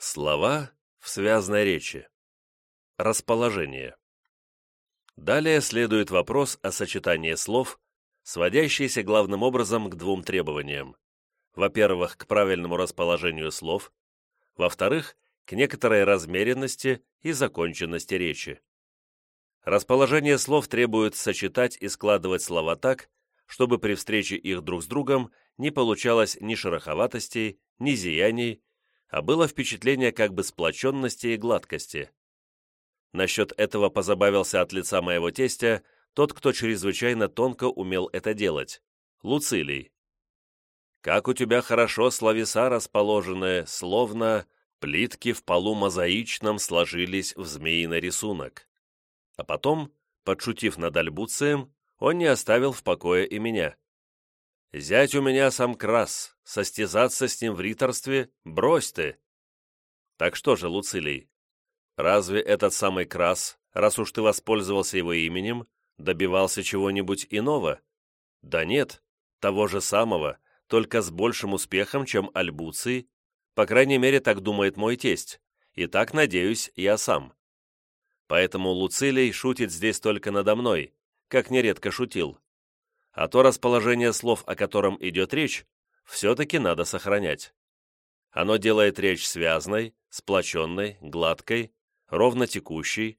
Слова в связной речи. Расположение. Далее следует вопрос о сочетании слов, сводящийся главным образом к двум требованиям. Во-первых, к правильному расположению слов, во-вторых, к некоторой размеренности и законченности речи. Расположение слов требует сочетать и складывать слова так, чтобы при встрече их друг с другом не получалось ни шероховатостей, ни зияний, а было впечатление как бы сплоченности и гладкости. Насчет этого позабавился от лица моего тестя тот, кто чрезвычайно тонко умел это делать — Луцилий. «Как у тебя хорошо словеса расположены, словно плитки в полу мозаичном сложились в змеиный рисунок». А потом, подшутив над Альбуцием, он не оставил в покое и меня. «Зять у меня сам крас, состязаться с ним в риторстве брось ты!» Так что же, Луцилий, разве этот самый крас, раз уж ты воспользовался его именем, добивался чего-нибудь иного? Да нет, того же самого, только с большим успехом, чем Альбуций, по крайней мере, так думает мой тесть, и так, надеюсь, я сам. Поэтому Луцилий шутит здесь только надо мной, как нередко шутил а то расположение слов, о котором идет речь, все-таки надо сохранять. Оно делает речь связной, сплоченной, гладкой, ровно текущей,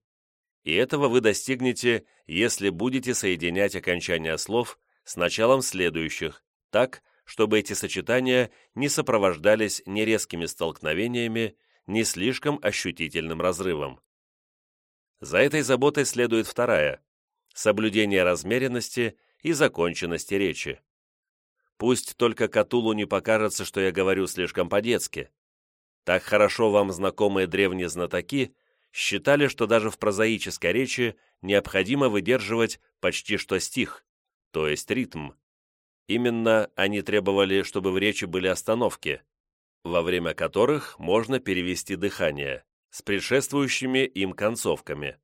и этого вы достигнете, если будете соединять окончания слов с началом следующих, так, чтобы эти сочетания не сопровождались ни резкими столкновениями, ни слишком ощутительным разрывом. За этой заботой следует вторая – соблюдение размеренности и законченности речи. Пусть только Катулу не покажется, что я говорю слишком по-детски. Так хорошо вам знакомые древние знатоки считали, что даже в прозаической речи необходимо выдерживать почти что стих, то есть ритм. Именно они требовали, чтобы в речи были остановки, во время которых можно перевести дыхание, с предшествующими им концовками,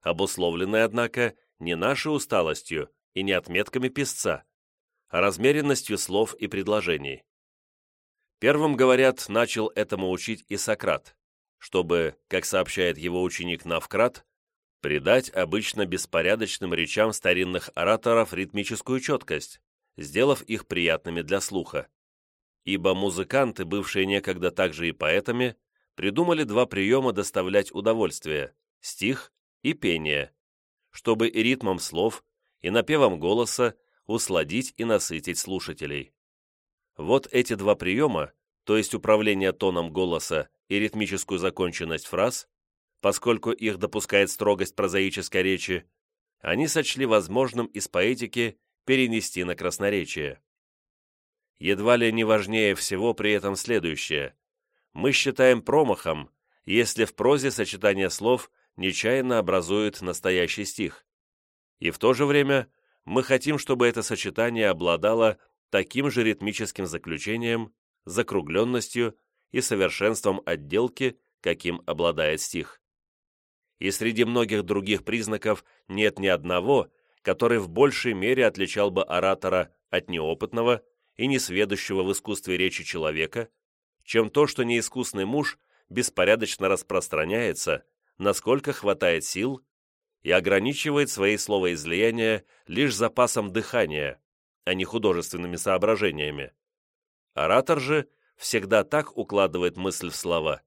обусловленные, однако, не нашей усталостью, и не отметками писца, а размеренностью слов и предложений. Первым, говорят, начал этому учить и Сократ, чтобы, как сообщает его ученик Навкрат, придать обычно беспорядочным речам старинных ораторов ритмическую четкость, сделав их приятными для слуха. Ибо музыканты, бывшие некогда также и поэтами, придумали два приема доставлять удовольствие – стих и пение, чтобы и ритмом слов, и напевом голоса усладить и насытить слушателей. Вот эти два приема, то есть управление тоном голоса и ритмическую законченность фраз, поскольку их допускает строгость прозаической речи, они сочли возможным из поэтики перенести на красноречие. Едва ли не важнее всего при этом следующее. Мы считаем промахом, если в прозе сочетание слов нечаянно образует настоящий стих и в то же время мы хотим, чтобы это сочетание обладало таким же ритмическим заключением, закругленностью и совершенством отделки, каким обладает стих. И среди многих других признаков нет ни одного, который в большей мере отличал бы оратора от неопытного и несведущего в искусстве речи человека, чем то, что неискусный муж беспорядочно распространяется, насколько хватает сил и ограничивает свои словоизлияния лишь запасом дыхания, а не художественными соображениями. Оратор же всегда так укладывает мысль в слова,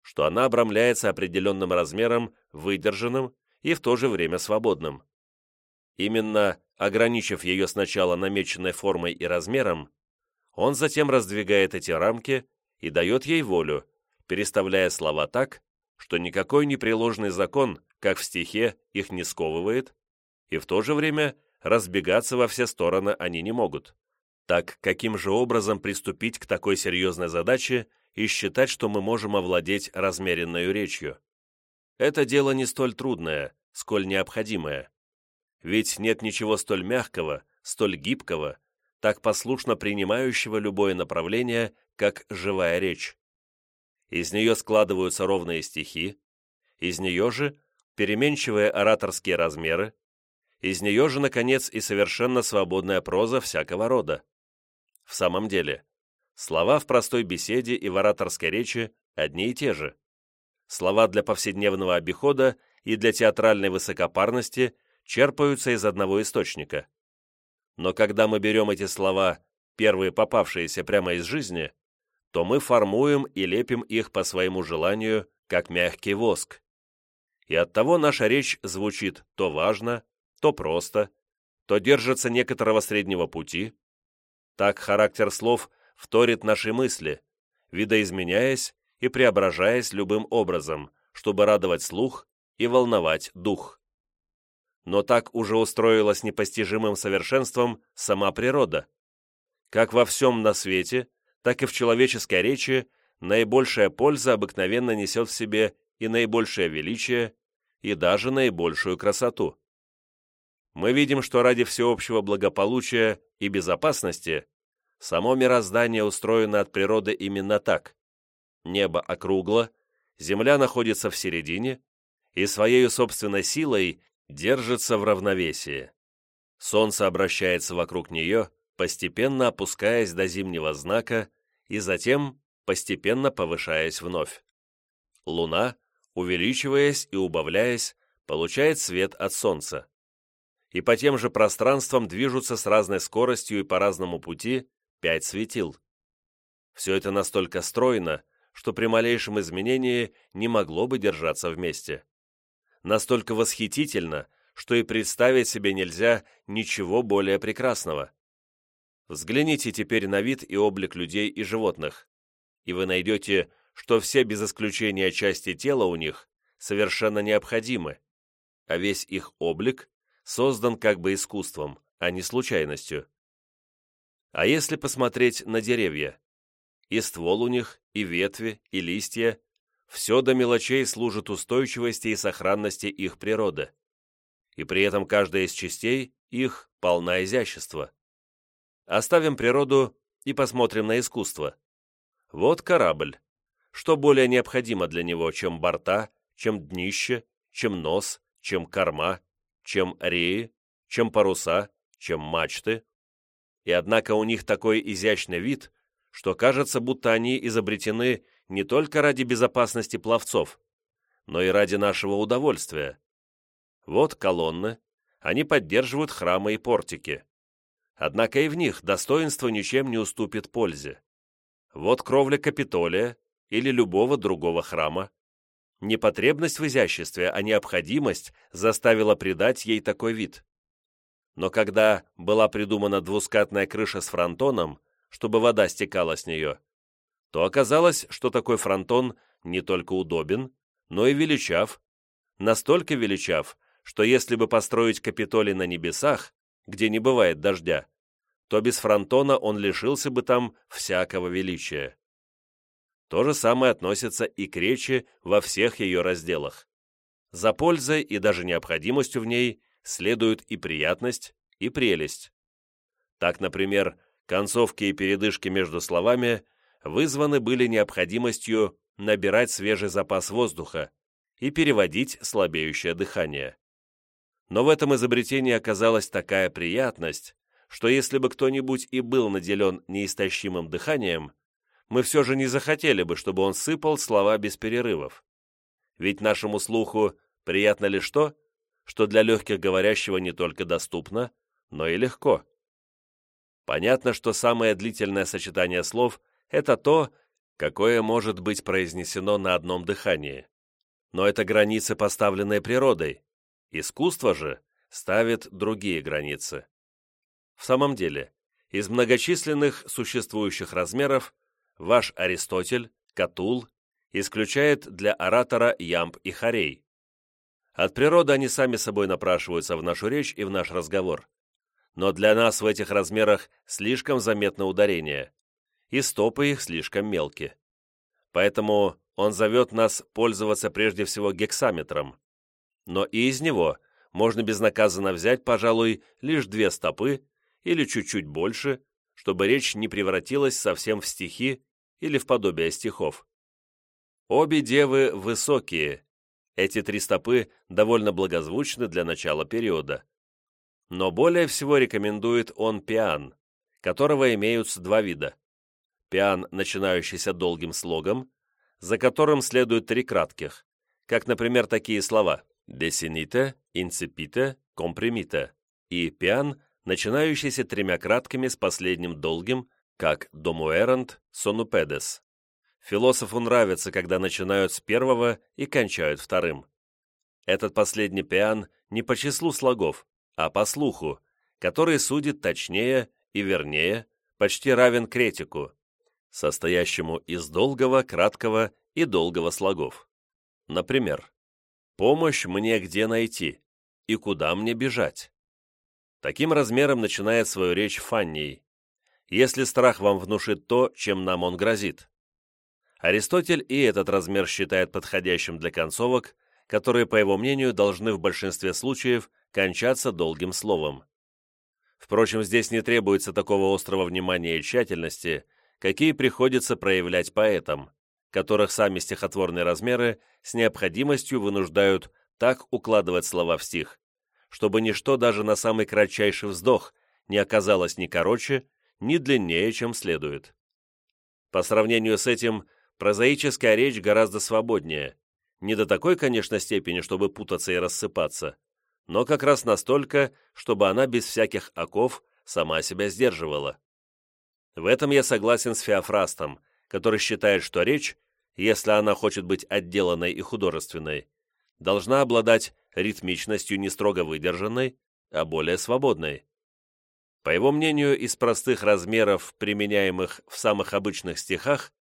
что она обрамляется определенным размером, выдержанным и в то же время свободным. Именно ограничив ее сначала намеченной формой и размером, он затем раздвигает эти рамки и дает ей волю, переставляя слова так, что никакой непреложный закон как в стихе, их не сковывает, и в то же время разбегаться во все стороны они не могут. Так каким же образом приступить к такой серьезной задаче и считать, что мы можем овладеть размеренной речью? Это дело не столь трудное, сколь необходимое. Ведь нет ничего столь мягкого, столь гибкого, так послушно принимающего любое направление, как живая речь. Из нее складываются ровные стихи, из нее же переменчивые ораторские размеры, из нее же, наконец, и совершенно свободная проза всякого рода. В самом деле, слова в простой беседе и в ораторской речи одни и те же. Слова для повседневного обихода и для театральной высокопарности черпаются из одного источника. Но когда мы берем эти слова, первые попавшиеся прямо из жизни, то мы формуем и лепим их по своему желанию, как мягкий воск. И оттого наша речь звучит то важно, то просто, то держится некоторого среднего пути. Так характер слов вторит наши мысли, видоизменяясь и преображаясь любым образом, чтобы радовать слух и волновать дух. Но так уже устроилась непостижимым совершенством сама природа. Как во всем на свете, так и в человеческой речи наибольшая польза обыкновенно несет в себе и наибольшее величие, и даже наибольшую красоту. Мы видим, что ради всеобщего благополучия и безопасности само мироздание устроено от природы именно так. Небо округло, Земля находится в середине и своей собственной силой держится в равновесии. Солнце обращается вокруг нее, постепенно опускаясь до зимнего знака и затем постепенно повышаясь вновь. Луна, увеличиваясь и убавляясь, получает свет от Солнца. И по тем же пространствам движутся с разной скоростью и по разному пути пять светил. Все это настолько стройно, что при малейшем изменении не могло бы держаться вместе настолько восхитительно, что и представить себе нельзя ничего более прекрасного. Взгляните теперь на вид и облик людей и животных, и вы найдете, что все без исключения части тела у них совершенно необходимы, а весь их облик создан как бы искусством, а не случайностью. А если посмотреть на деревья, и ствол у них, и ветви, и листья все до мелочей служит устойчивости и сохранности их природы. И при этом каждая из частей их полна изящества. Оставим природу и посмотрим на искусство. Вот корабль. Что более необходимо для него, чем борта, чем днище, чем нос, чем корма, чем реи, чем паруса, чем мачты? И однако у них такой изящный вид, что кажется, будто они изобретены не только ради безопасности пловцов, но и ради нашего удовольствия. Вот колонны, они поддерживают храмы и портики. Однако и в них достоинство ничем не уступит пользе. Вот кровля Капитолия или любого другого храма. Не потребность в изяществе, а необходимость заставила придать ей такой вид. Но когда была придумана двускатная крыша с фронтоном, чтобы вода стекала с нее, то оказалось, что такой фронтон не только удобен, но и величав. Настолько величав, что если бы построить Капитолий на небесах, где не бывает дождя, то без фронтона он лишился бы там всякого величия. То же самое относится и к речи во всех ее разделах. За пользой и даже необходимостью в ней следуют и приятность, и прелесть. Так, например, концовки и передышки между словами вызваны были необходимостью набирать свежий запас воздуха и переводить слабеющее дыхание. Но в этом изобретении оказалась такая приятность, что если бы кто-нибудь и был наделен неистощимым дыханием, мы все же не захотели бы, чтобы он сыпал слова без перерывов. Ведь нашему слуху приятно лишь то, что для легких говорящего не только доступно, но и легко. Понятно, что самое длительное сочетание слов – это то, какое может быть произнесено на одном дыхании. Но это границы, поставленные природой. Искусство же ставит другие границы. В самом деле, из многочисленных существующих размеров ваш Аристотель, Катул, исключает для оратора ямб и хорей. От природы они сами собой напрашиваются в нашу речь и в наш разговор. Но для нас в этих размерах слишком заметно ударение и стопы их слишком мелкие. Поэтому он зовет нас пользоваться прежде всего гексаметром. Но и из него можно безнаказанно взять, пожалуй, лишь две стопы или чуть-чуть больше, чтобы речь не превратилась совсем в стихи или в подобие стихов. Обе девы высокие. Эти три стопы довольно благозвучны для начала периода. Но более всего рекомендует он пиан, которого имеются два вида пиан, начинающийся долгим слогом, за которым следует три кратких, как, например, такие слова «desinite», «incipite», «comprimite» и «pian», начинающийся тремя краткими с последним долгим, как «domuerant», «sonupedes». Философу нравится, когда начинают с первого и кончают вторым. Этот последний пиан не по числу слогов, а по слуху, который судит точнее и вернее, почти равен кретику, состоящему из долгого, краткого и долгого слогов. Например, «Помощь мне где найти?» и «Куда мне бежать?» Таким размером начинает свою речь Фанний. «Если страх вам внушит то, чем нам он грозит». Аристотель и этот размер считает подходящим для концовок, которые, по его мнению, должны в большинстве случаев кончаться долгим словом. Впрочем, здесь не требуется такого острого внимания и тщательности, какие приходится проявлять поэтам, которых сами стихотворные размеры с необходимостью вынуждают так укладывать слова в стих, чтобы ничто даже на самый кратчайший вздох не оказалось ни короче, ни длиннее, чем следует. По сравнению с этим, прозаическая речь гораздо свободнее, не до такой, конечно, степени, чтобы путаться и рассыпаться, но как раз настолько, чтобы она без всяких оков сама себя сдерживала. В этом я согласен с Феофрастом, который считает, что речь, если она хочет быть отделанной и художественной, должна обладать ритмичностью не строго выдержанной, а более свободной. По его мнению, из простых размеров, применяемых в самых обычных стихах,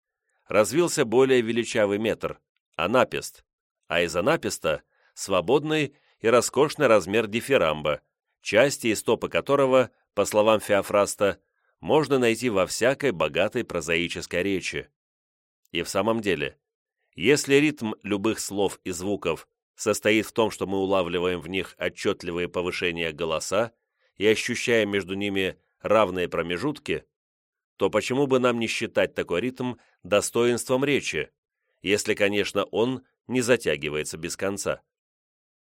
развился более величавый метр – анапест, а из анапеста – свободный и роскошный размер дифирамба, части и стопы которого, по словам Феофраста, можно найти во всякой богатой прозаической речи. И в самом деле, если ритм любых слов и звуков состоит в том, что мы улавливаем в них отчетливые повышения голоса и ощущаем между ними равные промежутки, то почему бы нам не считать такой ритм достоинством речи, если, конечно, он не затягивается без конца?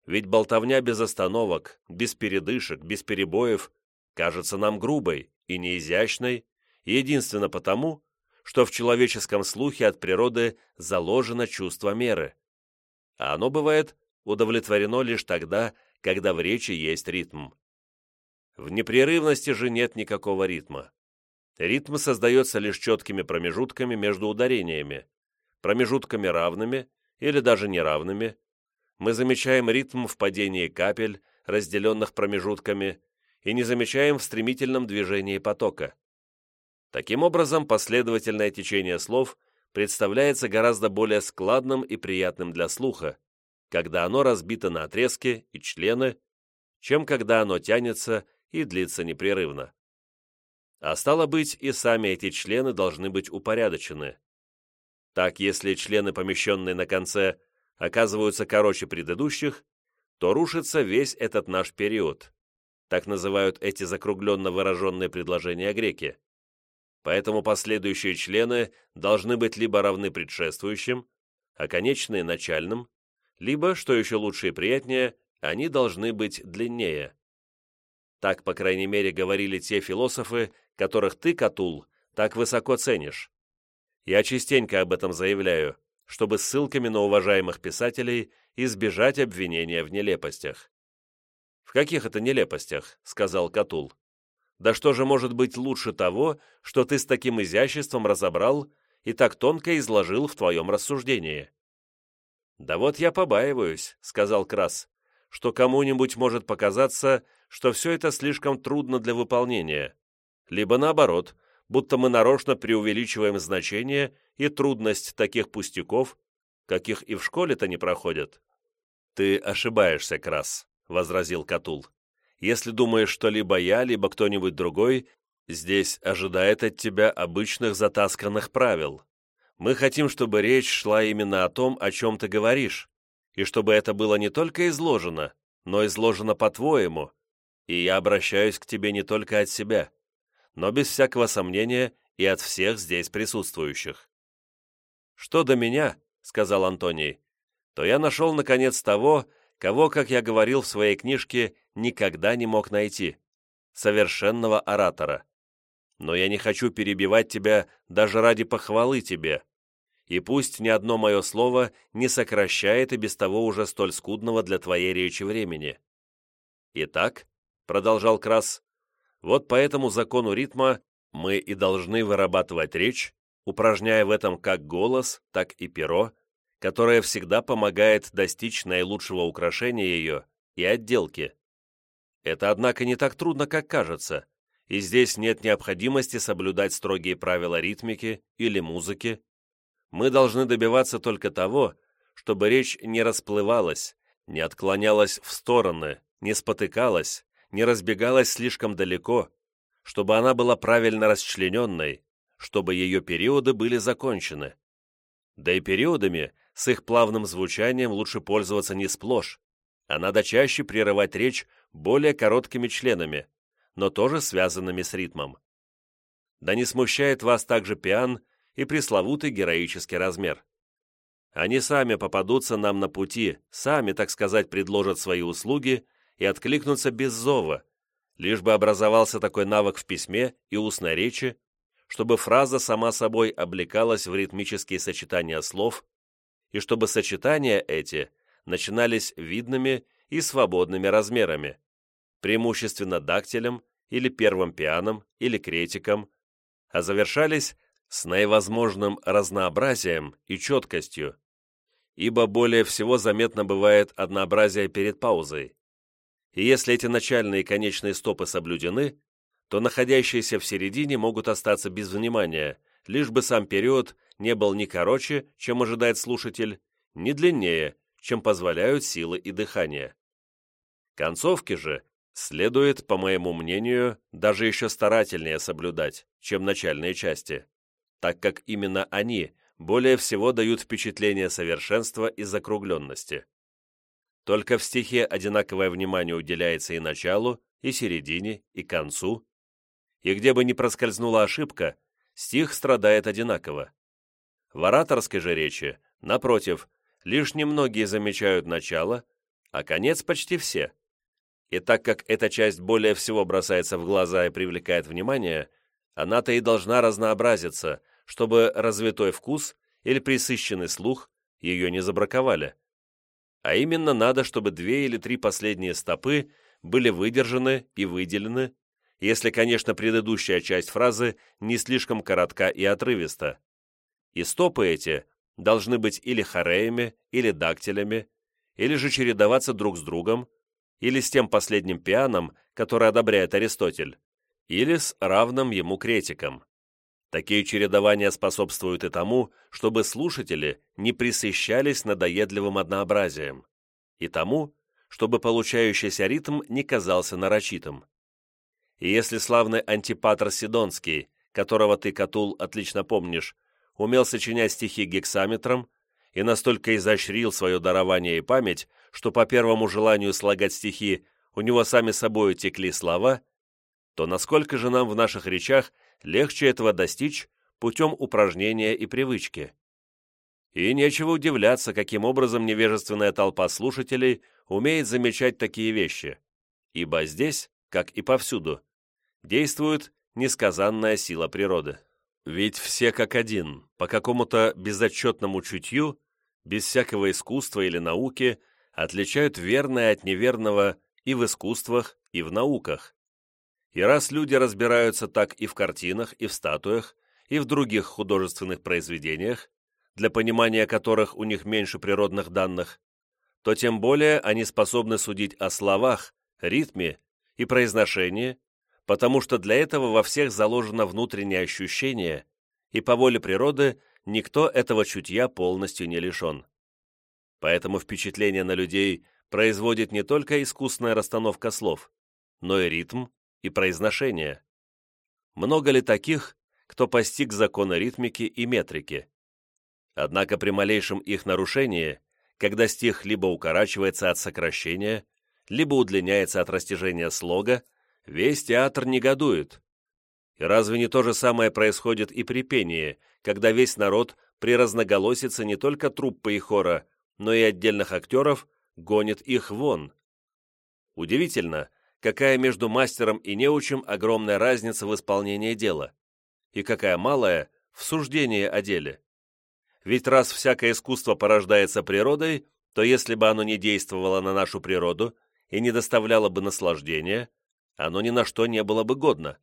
Ведь болтовня без остановок, без передышек, без перебоев кажется нам грубой и неизящной, единственно потому, что в человеческом слухе от природы заложено чувство меры. А оно бывает удовлетворено лишь тогда, когда в речи есть ритм. В непрерывности же нет никакого ритма. Ритм создается лишь четкими промежутками между ударениями, промежутками равными или даже неравными, мы замечаем ритм в падении капель, разделенных промежутками, и не замечаем в стремительном движении потока. Таким образом, последовательное течение слов представляется гораздо более складным и приятным для слуха, когда оно разбито на отрезки и члены, чем когда оно тянется и длится непрерывно. А стало быть, и сами эти члены должны быть упорядочены. Так, если члены, помещенные на конце, оказываются короче предыдущих, то рушится весь этот наш период. Так называют эти закругленно выраженные предложения греки. Поэтому последующие члены должны быть либо равны предшествующим, а конечные – начальным, либо, что еще лучше и приятнее, они должны быть длиннее. Так, по крайней мере, говорили те философы, которых ты, Катул, так высоко ценишь. Я частенько об этом заявляю, чтобы ссылками на уважаемых писателей избежать обвинения в нелепостях. «В каких это нелепостях?» — сказал Катул. «Да что же может быть лучше того, что ты с таким изяществом разобрал и так тонко изложил в твоем рассуждении?» «Да вот я побаиваюсь», — сказал Крас, «что кому-нибудь может показаться, что все это слишком трудно для выполнения, либо наоборот, будто мы нарочно преувеличиваем значение и трудность таких пустяков, каких и в школе-то не проходят. «Ты ошибаешься, Крас», — возразил Катул. «Если думаешь, что либо я, либо кто-нибудь другой здесь ожидает от тебя обычных затасканных правил. Мы хотим, чтобы речь шла именно о том, о чем ты говоришь, и чтобы это было не только изложено, но изложено по-твоему, и я обращаюсь к тебе не только от себя но без всякого сомнения и от всех здесь присутствующих. «Что до меня», — сказал Антоний, — «то я нашел, наконец, того, кого, как я говорил в своей книжке, никогда не мог найти — совершенного оратора. Но я не хочу перебивать тебя даже ради похвалы тебе. и пусть ни одно мое слово не сокращает и без того уже столь скудного для твоей речи времени. Итак, — продолжал Крас, — вот по этому закону ритма мы и должны вырабатывать речь, упражняя в этом как голос, так и перо, которое всегда помогает достичь наилучшего украшения ее и отделки. Это, однако, не так трудно, как кажется, и здесь нет необходимости соблюдать строгие правила ритмики или музыки. Мы должны добиваться только того, чтобы речь не расплывалась, не отклонялась в стороны, не спотыкалась, не разбегалась слишком далеко, чтобы она была правильно расчлененной, чтобы ее периоды были закончены. Да и периодами с их плавным звучанием лучше пользоваться не сплошь, а надо чаще прерывать речь более короткими членами, но тоже связанными с ритмом. Да не смущает вас также пиан и пресловутый героический размер. Они сами попадутся нам на пути, сами, так сказать, предложат свои услуги и откликнутся без зова, лишь бы образовался такой навык в письме и устной речи, чтобы фраза сама собой облекалась в ритмические сочетания слов, и чтобы сочетания эти начинались видными и свободными размерами, преимущественно дактилем или первым пианом или кретиком, а завершались с наивозможным разнообразием и четкостью, ибо более всего заметно бывает однообразие перед паузой. И если эти начальные и конечные стопы соблюдены, то находящиеся в середине могут остаться без внимания, лишь бы сам период не был ни короче, чем ожидает слушатель, ни длиннее, чем позволяют силы и дыхание. Концовки же следует, по моему мнению, даже еще старательнее соблюдать, чем начальные части, так как именно они более всего дают впечатление совершенства и закругленности. Только в стихе одинаковое внимание уделяется и началу, и середине, и концу, и где бы ни проскользнула ошибка, стих страдает одинаково. В ораторской же речи, напротив, лишь немногие замечают начало, а конец почти все. И так как эта часть более всего бросается в глаза и привлекает внимание, она-то и должна разнообразиться, чтобы развитой вкус или присыщенный слух ее не забраковали. А именно надо, чтобы две или три последние стопы были выдержаны и выделены, если, конечно, предыдущая часть фразы не слишком коротка и отрывиста. И стопы эти должны быть или хореями, или дактилями, или же чередоваться друг с другом, или с тем последним пианом, который одобряет Аристотель, или с равным ему кретиком. Такие чередования способствуют и тому, чтобы слушатели не присыщались надоедливым однообразием, и тому, чтобы получающийся ритм не казался нарочитым. И если славный антипатр Сидонский, которого ты, Катул, отлично помнишь, умел сочинять стихи гексаметром и настолько изощрил свое дарование и память, что по первому желанию слагать стихи у него сами собой текли слова, то насколько же нам в наших речах легче этого достичь путем упражнения и привычки? И нечего удивляться, каким образом невежественная толпа слушателей умеет замечать такие вещи, ибо здесь, как и повсюду, действует несказанная сила природы. Ведь все как один, по какому-то безотчетному чутью, без всякого искусства или науки, отличают верное от неверного и в искусствах, и в науках. И раз люди разбираются так и в картинах, и в статуях, и в других художественных произведениях, для понимания которых у них меньше природных данных, то тем более они способны судить о словах, ритме и произношении потому что для этого во всех заложено внутреннее ощущение, и по воле природы никто этого чутья полностью не лишен. Поэтому впечатление на людей производит не только искусная расстановка слов, но и ритм и произношение. Много ли таких, кто постиг законы ритмики и метрики? Однако при малейшем их нарушении, когда стих либо укорачивается от сокращения, либо удлиняется от растяжения слога, весь театр негодует. И разве не то же самое происходит и при пении, когда весь народ при разноголосице не только труппы и хора, но и отдельных актеров гонит их вон? Удивительно, какая между мастером и неучем огромная разница в исполнении дела, и какая малая в суждении о деле. ведь раз всякое искусство порождается природой, то если бы оно не действовало на нашу природу и не доставляло бы наслаждения, оно ни на что не было бы годно.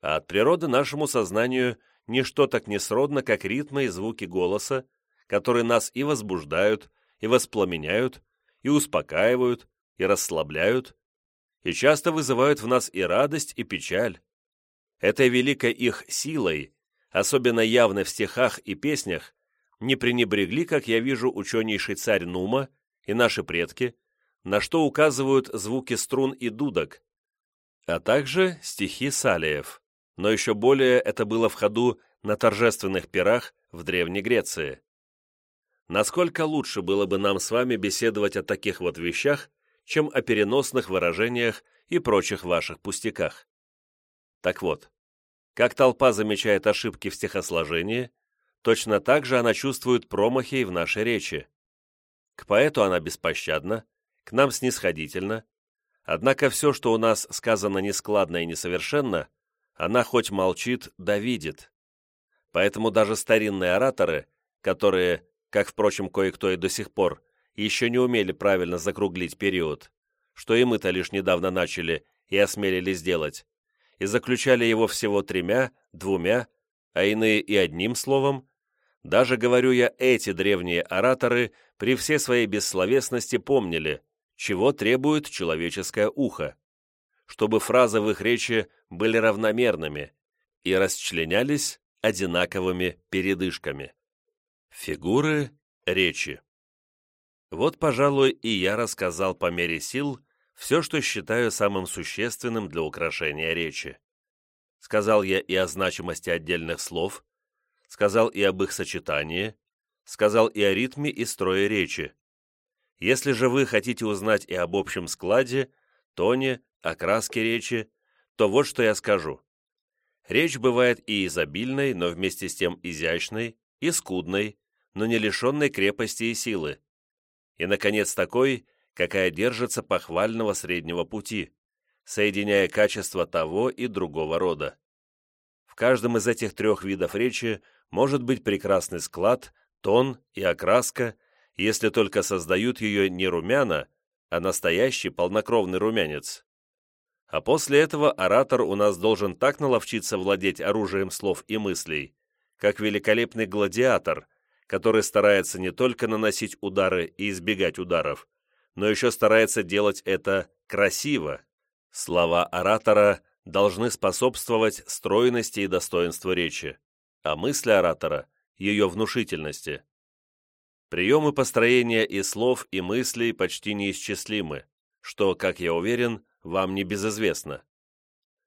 А от природы нашему сознанию ничто так не сродно, как ритмы и звуки голоса, которые нас и возбуждают, и воспламеняют, и успокаивают, и расслабляют, и часто вызывают в нас и радость, и печаль. Этой великой их силой, особенно явной в стихах и песнях, не пренебрегли, как я вижу, ученейший царь Нума и наши предки, на что указывают звуки струн и дудок, а также стихи Салиев, но еще более это было в ходу на торжественных пирах в Древней Греции. Насколько лучше было бы нам с вами беседовать о таких вот вещах, чем о переносных выражениях и прочих ваших пустяках. Так вот, как толпа замечает ошибки в стихосложении, точно так же она чувствует промахи в нашей речи. К поэту она беспощадна, к нам снисходительна, однако все, что у нас сказано нескладно и несовершенно, она хоть молчит, да видит. Поэтому даже старинные ораторы, которые, как, впрочем, кое-кто и до сих пор, еще не умели правильно закруглить период, что и мы-то лишь недавно начали и осмелились сделать, и заключали его всего тремя, двумя, а иные и одним словом, даже, говорю я, эти древние ораторы при всей своей бессловесности помнили, чего требует человеческое ухо, чтобы фразы в их речи были равномерными и расчленялись одинаковыми передышками. Фигуры речи. Вот, пожалуй, и я рассказал по мере сил все, что считаю самым существенным для украшения речи. Сказал я и о значимости отдельных слов, сказал и об их сочетании, сказал и о ритме и строе речи. Если же вы хотите узнать и об общем складе, тоне, окраске речи, то вот что я скажу. Речь бывает и изобильной, но вместе с тем изящной, и скудной, но не лишенной крепости и силы. И, наконец, такой, какая держится похвального среднего пути, соединяя качества того и другого рода. В каждом из этих трех видов речи может быть прекрасный склад, тон и окраска, если только создают ее не румяна, а настоящий полнокровный румянец. А после этого оратор у нас должен так наловчиться владеть оружием слов и мыслей, как великолепный гладиатор, который старается не только наносить удары и избегать ударов, но еще старается делать это красиво. Слова оратора должны способствовать стройности и достоинству речи, а мысли оратора – ее внушительности. Приемы построения и слов, и мыслей почти неисчислимы, что, как я уверен, вам не безызвестно.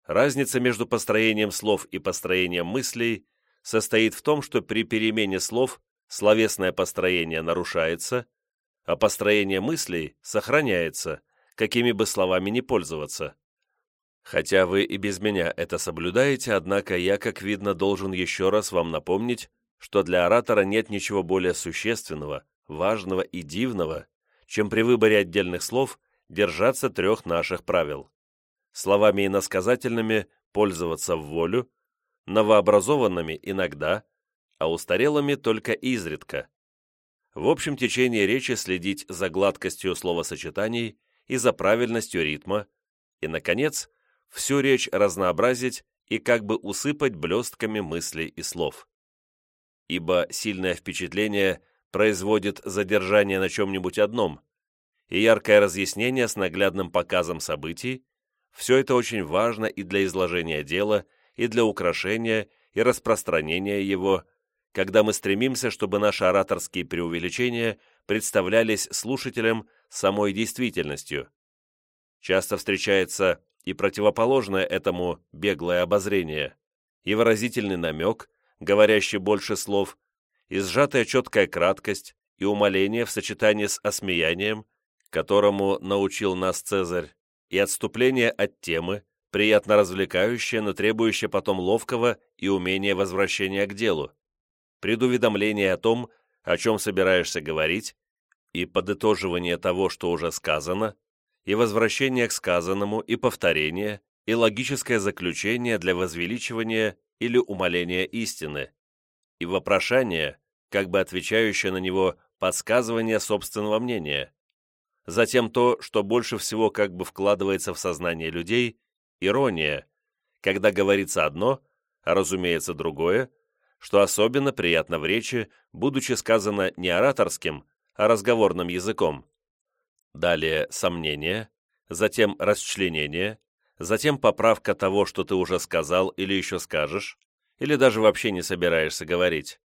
Разница между построением слов и построением мыслей состоит в том, что при перемене слов словесное построение нарушается, а построение мыслей сохраняется, какими бы словами ни пользоваться. Хотя вы и без меня это соблюдаете, однако я, как видно, должен еще раз вам напомнить, что для оратора нет ничего более существенного, важного и дивного, чем при выборе отдельных слов держаться трех наших правил. Словами иносказательными пользоваться в волю, новообразованными иногда, а устарелыми только изредка. В общем течении речи следить за гладкостью словосочетаний и за правильностью ритма, и, наконец, всю речь разнообразить и как бы усыпать блестками мыслей и слов. Ибо сильное впечатление производит задержание на чем-нибудь одном, и яркое разъяснение с наглядным показом событий – все это очень важно и для изложения дела, и для украшения и распространения его – когда мы стремимся, чтобы наши ораторские преувеличения представлялись слушателям самой действительностью. Часто встречается и противоположное этому беглое обозрение, и выразительный намек, говорящий больше слов, и сжатая четкая краткость, и умоление в сочетании с осмеянием, которому научил нас Цезарь, и отступление от темы, приятно развлекающее, но требующее потом ловкого и умения возвращения к делу. Предуведомление о том, о чем собираешься говорить, и подытоживание того, что уже сказано, и возвращение к сказанному, и повторение, и логическое заключение для возвеличивания или умаления истины, и вопрошание, как бы отвечающее на него подсказывание собственного мнения. Затем то, что больше всего как бы вкладывается в сознание людей, ирония, когда говорится одно, а разумеется другое, что особенно приятно в речи, будучи сказано не ораторским, а разговорным языком. Далее сомнение, затем расчленение, затем поправка того, что ты уже сказал или еще скажешь, или даже вообще не собираешься говорить.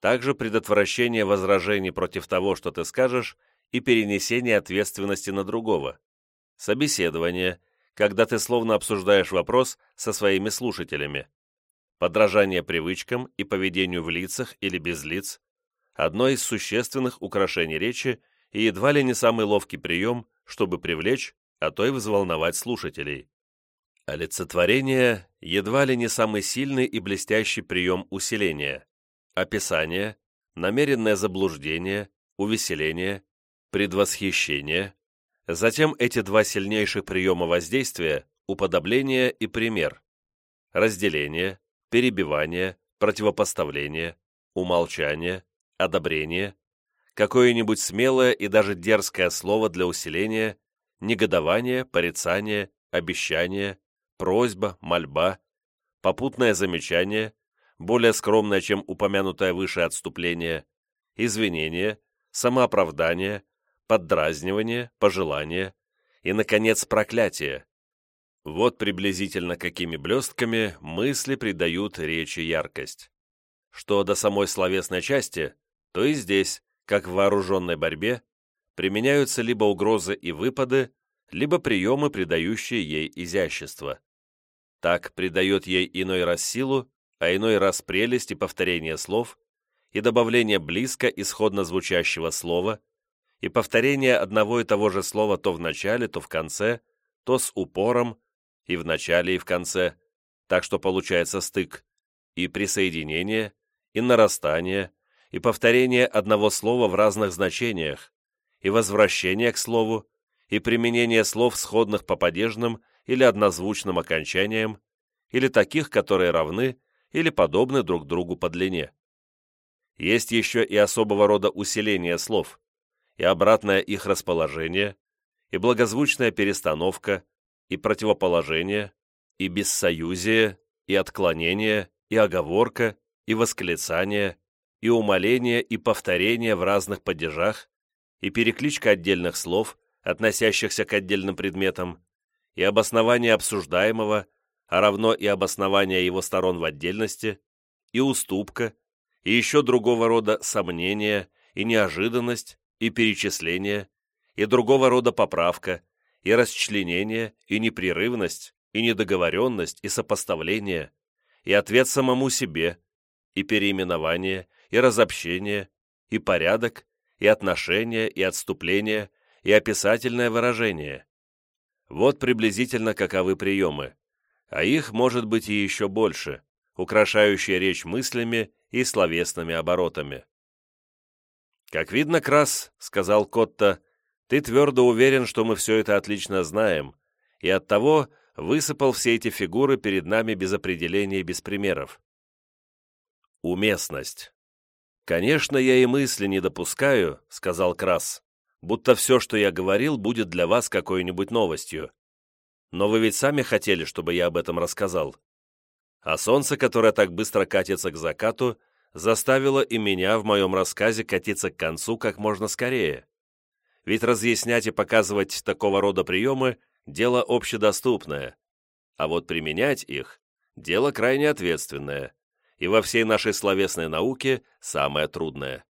Также предотвращение возражений против того, что ты скажешь, и перенесение ответственности на другого. Собеседование, когда ты словно обсуждаешь вопрос со своими слушателями. Подражание привычкам и поведению в лицах или без лиц – одно из существенных украшений речи и едва ли не самый ловкий прием, чтобы привлечь, а то и взволновать слушателей. Олицетворение – едва ли не самый сильный и блестящий прием усиления. Описание, намеренное заблуждение, увеселение, предвосхищение. Затем эти два сильнейших приема воздействия – уподобление и пример. Разделение, перебивание, противопоставление, умолчание, одобрение, какое-нибудь смелое и даже дерзкое слово для усиления, негодование, порицание, обещание, просьба, мольба, попутное замечание, более скромное, чем упомянутое выше отступление, извинение, самооправдание, поддразнивание, пожелание и, наконец, проклятие. Вот приблизительно какими блестками мысли придают речи яркость. Что до самой словесной части, то и здесь, как в вооруженной борьбе, применяются либо угрозы и выпады, либо приемы, придающие ей изящество. Так придает ей иной раз силу, а иной раз прелесть и повторение слов, и добавление близко исходно звучащего слова, и повторение одного и того же слова то в начале, то в конце, то с упором, и в начале, и в конце, так что получается стык, и присоединение, и нарастание, и повторение одного слова в разных значениях, и возвращение к слову, и применение слов, сходных по падежным или однозвучным окончаниям, или таких, которые равны или подобны друг другу по длине. Есть еще и особого рода усиление слов, и обратное их расположение, и благозвучная перестановка, и противоположение, и бессоюзие, и отклонение, и оговорка, и восклицание, и умоление, и повторение в разных падежах, и перекличка отдельных слов, относящихся к отдельным предметам, и обоснование обсуждаемого, а равно и обоснование его сторон в отдельности, и уступка, и еще другого рода сомнения, и неожиданность, и перечисление, и другого рода поправка, и расчленение, и непрерывность, и недоговоренность, и сопоставление, и ответ самому себе, и переименование, и разобщение, и порядок, и отношение, и отступление, и описательное выражение. Вот приблизительно каковы приемы, а их может быть и еще больше, украшающие речь мыслями и словесными оборотами. «Как видно, Крас», — сказал Котта, — ты твердо уверен, что мы все это отлично знаем, и оттого высыпал все эти фигуры перед нами без определения и без примеров. Уместность. «Конечно, я и мысли не допускаю», — сказал Крас, «будто все, что я говорил, будет для вас какой-нибудь новостью. Но вы ведь сами хотели, чтобы я об этом рассказал. А солнце, которое так быстро катится к закату, заставило и меня в моем рассказе катиться к концу как можно скорее ведь разъяснять и показывать такого рода приемы – дело общедоступное, а вот применять их – дело крайне ответственное, и во всей нашей словесной науке самое трудное.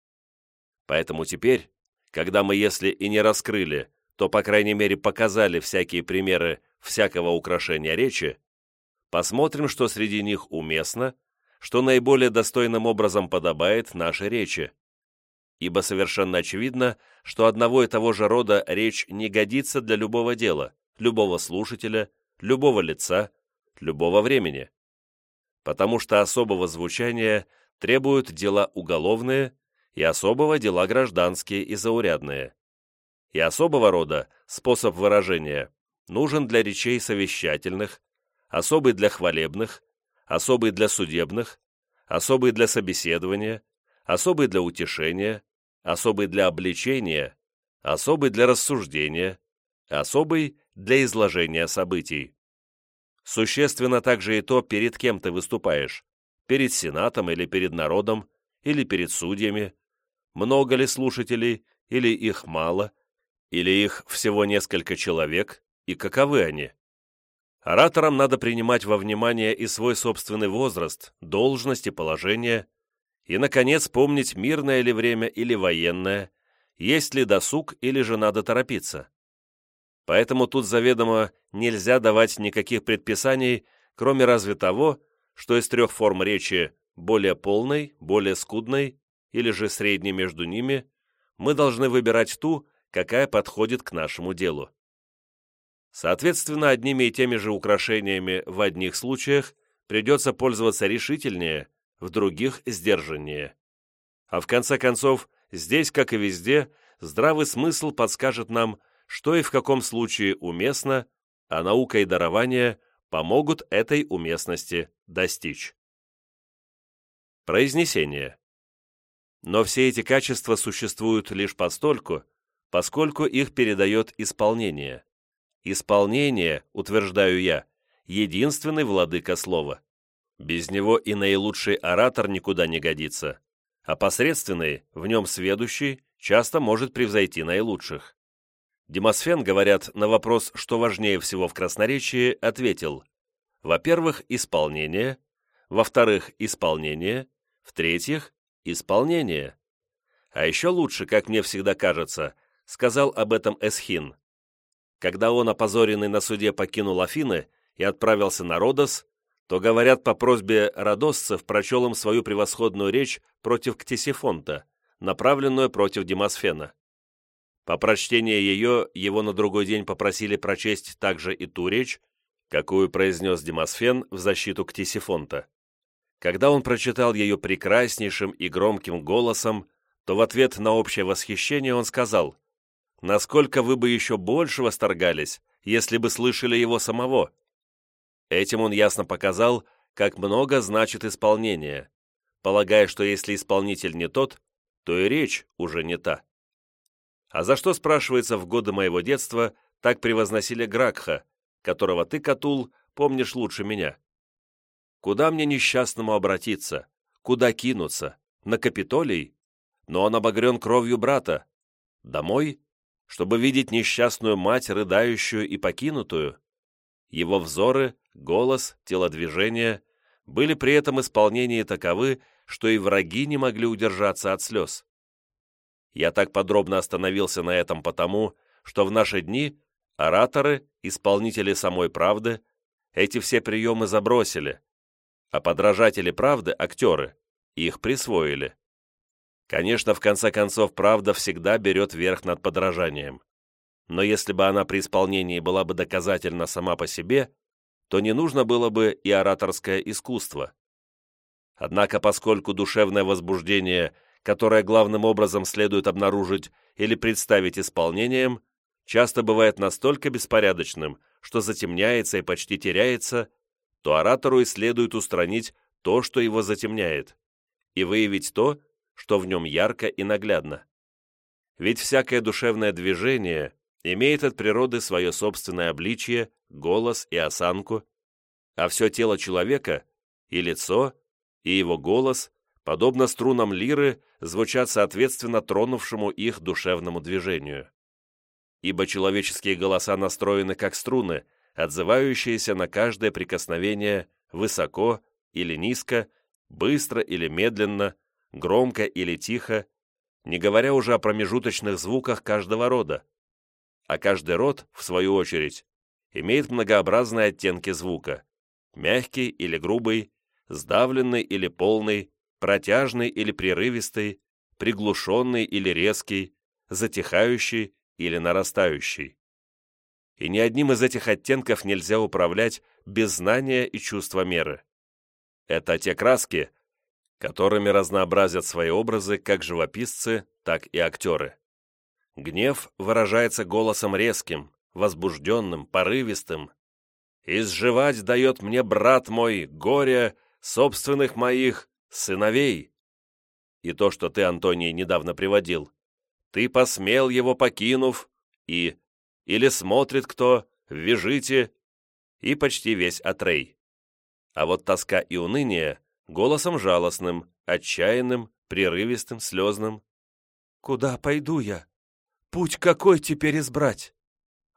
Поэтому теперь, когда мы, если и не раскрыли, то, по крайней мере, показали всякие примеры всякого украшения речи, посмотрим, что среди них уместно, что наиболее достойным образом подобает нашей речи ибо совершенно очевидно, что одного и того же рода речь не годится для любого дела, любого слушателя, любого лица, любого времени. Потому что особого звучания требуют дела уголовные и особого дела гражданские и заурядные. И особого рода способ выражения нужен для речей совещательных, особый для хвалебных, особый для судебных, особый для собеседования, особый для утешения, особый для обличения, особый для рассуждения, особый для изложения событий. Существенно также и то, перед кем ты выступаешь, перед Сенатом или перед народом, или перед судьями, много ли слушателей, или их мало, или их всего несколько человек, и каковы они. Ораторам надо принимать во внимание и свой собственный возраст, должность и положение, и, наконец, помнить, мирное ли время или военное, есть ли досуг или же надо торопиться. Поэтому тут заведомо нельзя давать никаких предписаний, кроме разве того, что из трех форм речи более полной, более скудной или же средней между ними, мы должны выбирать ту, какая подходит к нашему делу. Соответственно, одними и теми же украшениями в одних случаях придется пользоваться решительнее, в других – сдержаннее. А в конце концов, здесь, как и везде, здравый смысл подскажет нам, что и в каком случае уместно, а наука и дарование помогут этой уместности достичь. Произнесение. Но все эти качества существуют лишь постольку, поскольку их передает исполнение. Исполнение, утверждаю я, единственный владыка слова. Без него и наилучший оратор никуда не годится, а посредственный, в нем сведущий, часто может превзойти наилучших. Демосфен, говорят, на вопрос, что важнее всего в красноречии, ответил во-первых, исполнение, во-вторых, исполнение, в-третьих, исполнение. А еще лучше, как мне всегда кажется, сказал об этом Эсхин. Когда он, опозоренный на суде, покинул Афины и отправился на Родос, то, говорят, по просьбе родосцев прочел им свою превосходную речь против Ктесифонта, направленную против Демосфена. По прочтении ее, его на другой день попросили прочесть также и ту речь, какую произнес Демосфен в защиту Ктесифонта. Когда он прочитал ее прекраснейшим и громким голосом, то в ответ на общее восхищение он сказал насколько вы бы еще больше восторгались, если бы слышали его самого. Этим он ясно показал, как много значит исполнение, полагая, что если исполнитель не тот, то и речь уже не та. А за что, спрашивается, в годы моего детства так превозносили Гракха, которого ты, Катул, помнишь лучше меня? Куда мне несчастному обратиться? Куда кинуться? На Капитолий? Но он обогрен кровью брата. Домой? чтобы видеть несчастную мать, рыдающую и покинутую. Его взоры, голос, телодвижения были при этом исполнении таковы, что и враги не могли удержаться от слез. Я так подробно остановился на этом потому, что в наши дни ораторы, исполнители самой правды, эти все приемы забросили, а подражатели правды, актеры, их присвоили. Конечно, в конце концов, правда всегда берет верх над подражанием. Но если бы она при исполнении была бы доказательна сама по себе, то не нужно было бы и ораторское искусство. Однако, поскольку душевное возбуждение, которое главным образом следует обнаружить или представить исполнением, часто бывает настолько беспорядочным, что затемняется и почти теряется, то оратору и следует устранить то, что его затемняет, и выявить то, что в нем ярко и наглядно. Ведь всякое душевное движение имеет от природы свое собственное обличие, голос и осанку, а все тело человека, и лицо, и его голос, подобно струнам лиры, звучат соответственно тронувшему их душевному движению. Ибо человеческие голоса настроены как струны, отзывающиеся на каждое прикосновение высоко или низко, быстро или медленно, громко или тихо, не говоря уже о промежуточных звуках каждого рода. А каждый род, в свою очередь, имеет многообразные оттенки звука – мягкий или грубый, сдавленный или полный, протяжный или прерывистый, приглушенный или резкий, затихающий или нарастающий. И ни одним из этих оттенков нельзя управлять без знания и чувства меры. Это те краски, которыми разнообразят свои образы как живописцы, так и актеры. Гнев выражается голосом резким, возбужденным, порывистым. «Изживать дает мне брат мой горе собственных моих сыновей». и то, что ты, Антоний, недавно приводил. Ты посмел его покинув, и... Или смотрит кто, вяжите, и почти весь Атрей. А вот тоска и уныние голосом жалостным, отчаянным, прерывистым, слезным. «Куда пойду я? Путь какой теперь избрать?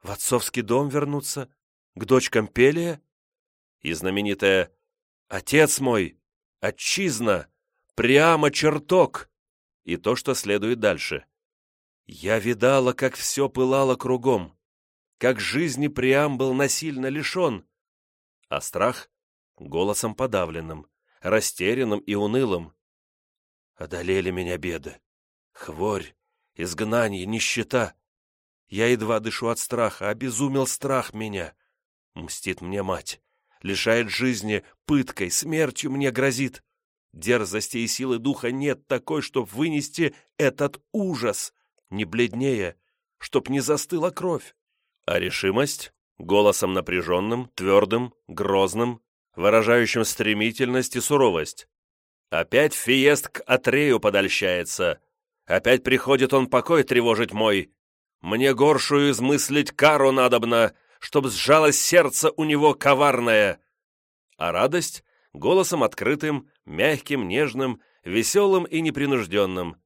В отцовский дом вернуться? К дочкам Пелия?» И знаменитая «Отец мой! Отчизна! Прямо чертог!» И то, что следует дальше. «Я видала, как все пылало кругом, как жизни Приам был насильно лишен, а страх — голосом подавленным, растерянным и унылым. Одолели меня беды, хворь, изгнание, нищета. Я едва дышу от страха, обезумел страх меня. Мстит мне мать, лишает жизни, пыткой, смертью мне грозит. Дерзости и силы духа нет такой, чтоб вынести этот ужас, не бледнее, чтоб не застыла кровь. А решимость голосом напряженным, твердым, грозным, выражающим стремительность и суровость. Опять Фиест к Атрею подольщается. Опять приходит он покой тревожить мой. Мне горшую измыслить кару надобно, чтоб сжалось сердце у него коварное. А радость — голосом открытым, мягким, нежным, веселым и непринужденным.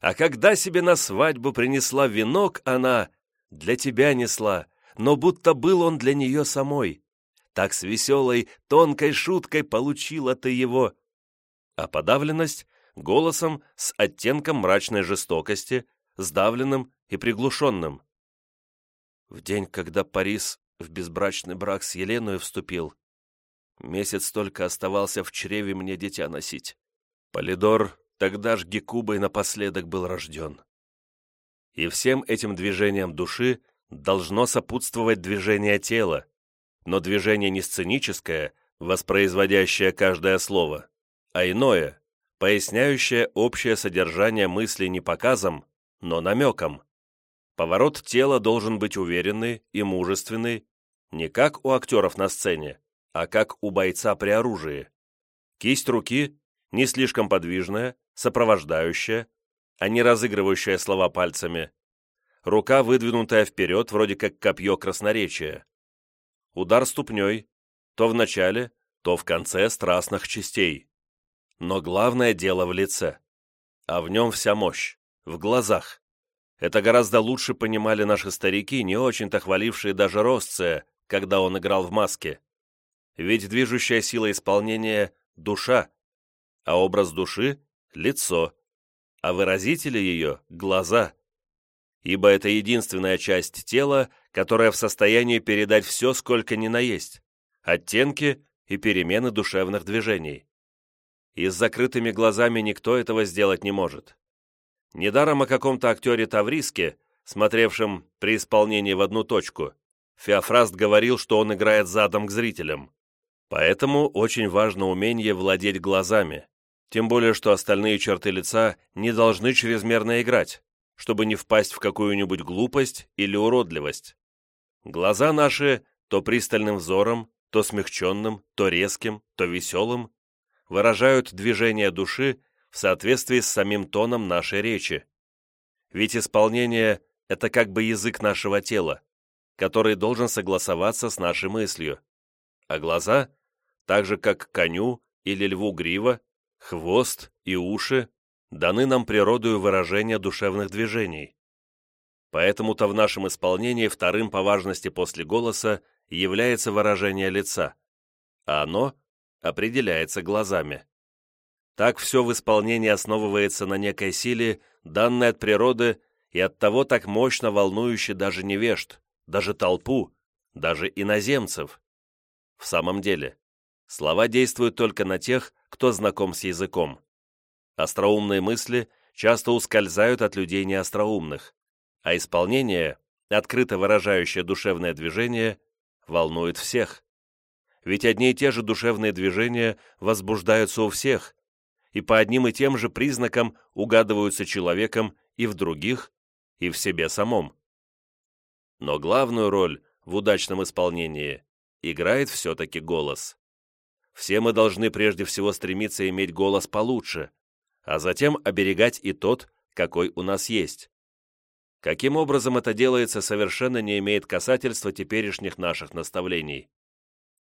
А когда себе на свадьбу принесла венок она, для тебя несла, но будто был он для нее самой. Так с веселой, тонкой шуткой получила ты его. А подавленность — голосом с оттенком мрачной жестокости, сдавленным и приглушенным. В день, когда Парис в безбрачный брак с Еленой вступил, месяц только оставался в чреве мне дитя носить. Полидор тогда ж Гекубой напоследок был рожден. И всем этим движениям души должно сопутствовать движение тела, но движение не сценическое, воспроизводящее каждое слово, а иное, поясняющее общее содержание мысли не показом, но намеком. Поворот тела должен быть уверенный и мужественный, не как у актеров на сцене, а как у бойца при оружии. Кисть руки не слишком подвижная, сопровождающая, а не разыгрывающая слова пальцами, рука выдвинутая вперед, вроде как копье красноречия. Удар ступней, то в начале, то в конце страстных частей. Но главное дело в лице, а в нем вся мощь, в глазах. Это гораздо лучше понимали наши старики, не очень-то хвалившие даже Росция, когда он играл в маске. Ведь движущая сила исполнения — душа, а образ души — лицо, а выразители ее — глаза ибо это единственная часть тела, которая в состоянии передать все, сколько ни наесть, оттенки и перемены душевных движений. И с закрытыми глазами никто этого сделать не может. Недаром о каком-то актере Тавриске, смотревшем при исполнении в одну точку, Феофраст говорил, что он играет задом к зрителям. Поэтому очень важно умение владеть глазами, тем более что остальные черты лица не должны чрезмерно играть чтобы не впасть в какую-нибудь глупость или уродливость. Глаза наши то пристальным взором, то смягченным, то резким, то веселым выражают движение души в соответствии с самим тоном нашей речи. Ведь исполнение — это как бы язык нашего тела, который должен согласоваться с нашей мыслью. А глаза, так же как коню или льву грива, хвост и уши, даны нам природою выражения душевных движений. Поэтому-то в нашем исполнении вторым по важности после голоса является выражение лица, а оно определяется глазами. Так все в исполнении основывается на некой силе, данной от природы и от того так мощно волнующей даже невежд, даже толпу, даже иноземцев. В самом деле, слова действуют только на тех, кто знаком с языком. Остроумные мысли часто ускользают от людей неостроумных, а исполнение, открыто выражающее душевное движение, волнует всех. Ведь одни и те же душевные движения возбуждаются у всех, и по одним и тем же признакам угадываются человеком и в других, и в себе самом. Но главную роль в удачном исполнении играет все-таки голос. Все мы должны прежде всего стремиться иметь голос получше, а затем оберегать и тот, какой у нас есть. Каким образом это делается, совершенно не имеет касательства теперешних наших наставлений.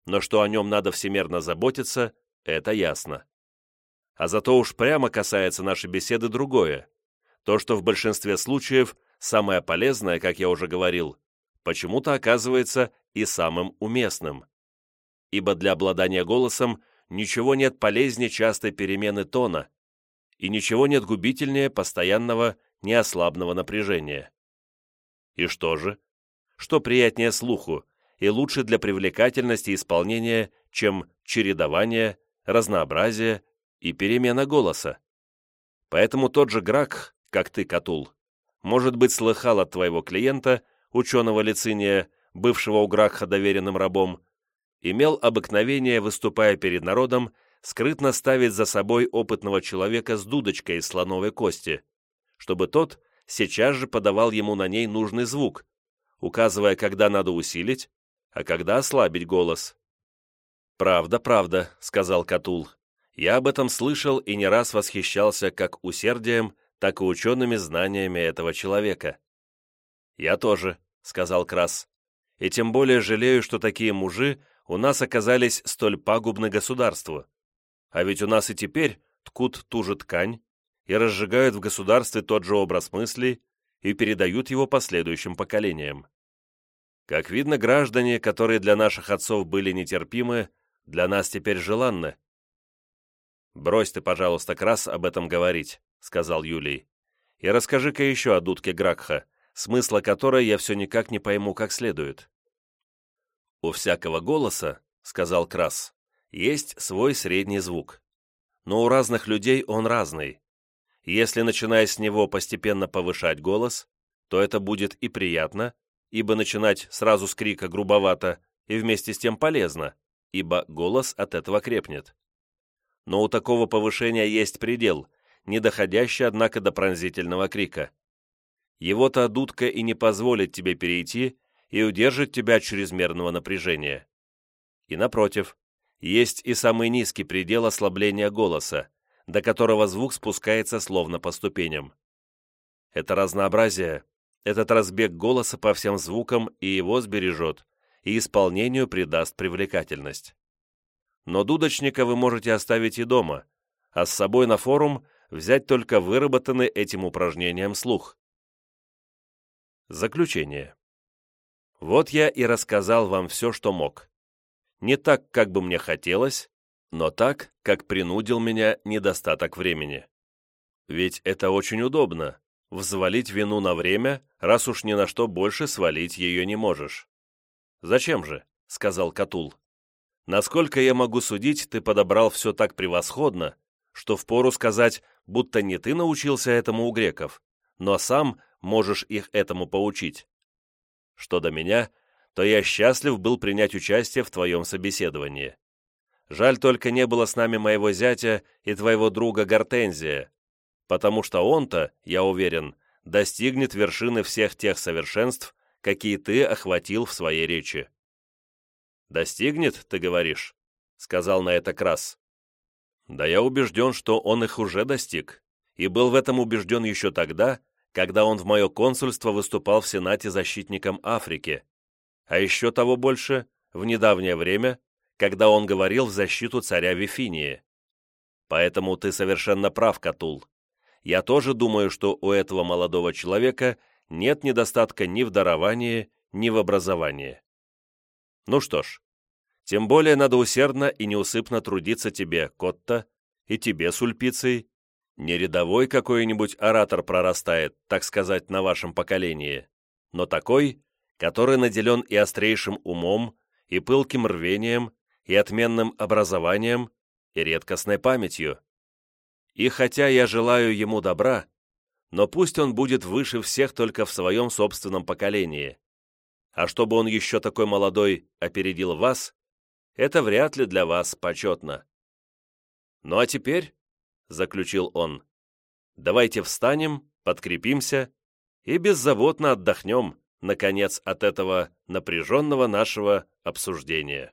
Но что о нем надо всемерно заботиться, это ясно. А зато уж прямо касается нашей беседы другое. То, что в большинстве случаев самое полезное, как я уже говорил, почему-то оказывается и самым уместным. Ибо для обладания голосом ничего нет полезнее частой перемены тона, и ничего нет губительнее постоянного неослабного напряжения. И что же? Что приятнее слуху и лучше для привлекательности исполнения, чем чередование, разнообразие и перемена голоса? Поэтому тот же Грак, как ты, Катул, может быть, слыхал от твоего клиента, ученого Лициния, бывшего у Гракха доверенным рабом, имел обыкновение, выступая перед народом, скрытно ставить за собой опытного человека с дудочкой из слоновой кости, чтобы тот сейчас же подавал ему на ней нужный звук, указывая, когда надо усилить, а когда ослабить голос. «Правда, правда», — сказал Катул. «Я об этом слышал и не раз восхищался как усердием, так и учеными знаниями этого человека». «Я тоже», — сказал Крас. «И тем более жалею, что такие мужи у нас оказались столь пагубны государству. А ведь у нас и теперь ткут ту же ткань и разжигают в государстве тот же образ мыслей и передают его последующим поколениям. Как видно, граждане, которые для наших отцов были нетерпимы, для нас теперь желанны. «Брось ты, пожалуйста, Крас об этом говорить», — сказал Юлий. «И расскажи-ка еще о дудке Гракха, смысла которой я все никак не пойму как следует». «У всякого голоса, — сказал Крас, — есть свой средний звук. Но у разных людей он разный. Если, начиная с него, постепенно повышать голос, то это будет и приятно, ибо начинать сразу с крика грубовато и вместе с тем полезно, ибо голос от этого крепнет. Но у такого повышения есть предел, не доходящий, однако, до пронзительного крика. Его-то дудка и не позволит тебе перейти и удержит тебя от чрезмерного напряжения. И напротив, есть и самый низкий предел ослабления голоса, до которого звук спускается словно по ступеням. Это разнообразие этот разбег голоса по всем звукам и его сбережет, и исполнению придаст привлекательность. Но дудочника вы можете оставить и дома, а с собой на форум взять только выработанный этим упражнением слух. Заключение. Вот я и рассказал вам все, что мог. Не так, как бы мне хотелось, но так, как принудил меня недостаток времени. Ведь это очень удобно, взвалить вину на время, раз уж ни на что больше свалить ее не можешь. «Зачем же?» — сказал Катул. «Насколько я могу судить, ты подобрал все так превосходно, что впору сказать, будто не ты научился этому у греков, но сам можешь их этому поучить. Что до меня, то я счастлив был принять участие в твоем собеседовании. Жаль только не было с нами моего зятя и твоего друга Гортензия, потому что он-то, я уверен, достигнет вершины всех тех совершенств, какие ты охватил в своей речи. «Достигнет, ты говоришь?» — сказал на это Крас. «Да я убежден, что он их уже достиг, и был в этом убежден еще тогда, когда он в мое консульство выступал в Сенате защитником Африки, а еще того больше в недавнее время, когда он говорил в защиту царя Вифинии. Поэтому ты совершенно прав, Катул я тоже думаю, что у этого молодого человека нет недостатка ни в даровании, ни в образовании. Ну что ж, тем более надо усердно и неусыпно трудиться тебе, Котта, и тебе, Сульпицей. Не рядовой какой-нибудь оратор прорастает, так сказать, на вашем поколении, но такой, который наделен и острейшим умом, и пылким рвением, и отменным образованием, и редкостной памятью. И хотя я желаю ему добра, но пусть он будет выше всех только в своем собственном поколении. А чтобы он еще такой молодой опередил вас, это вряд ли для вас почетно. Ну а теперь, — заключил он, — давайте встанем, подкрепимся и беззаботно отдохнем, наконец, от этого напряженного нашего обсуждения.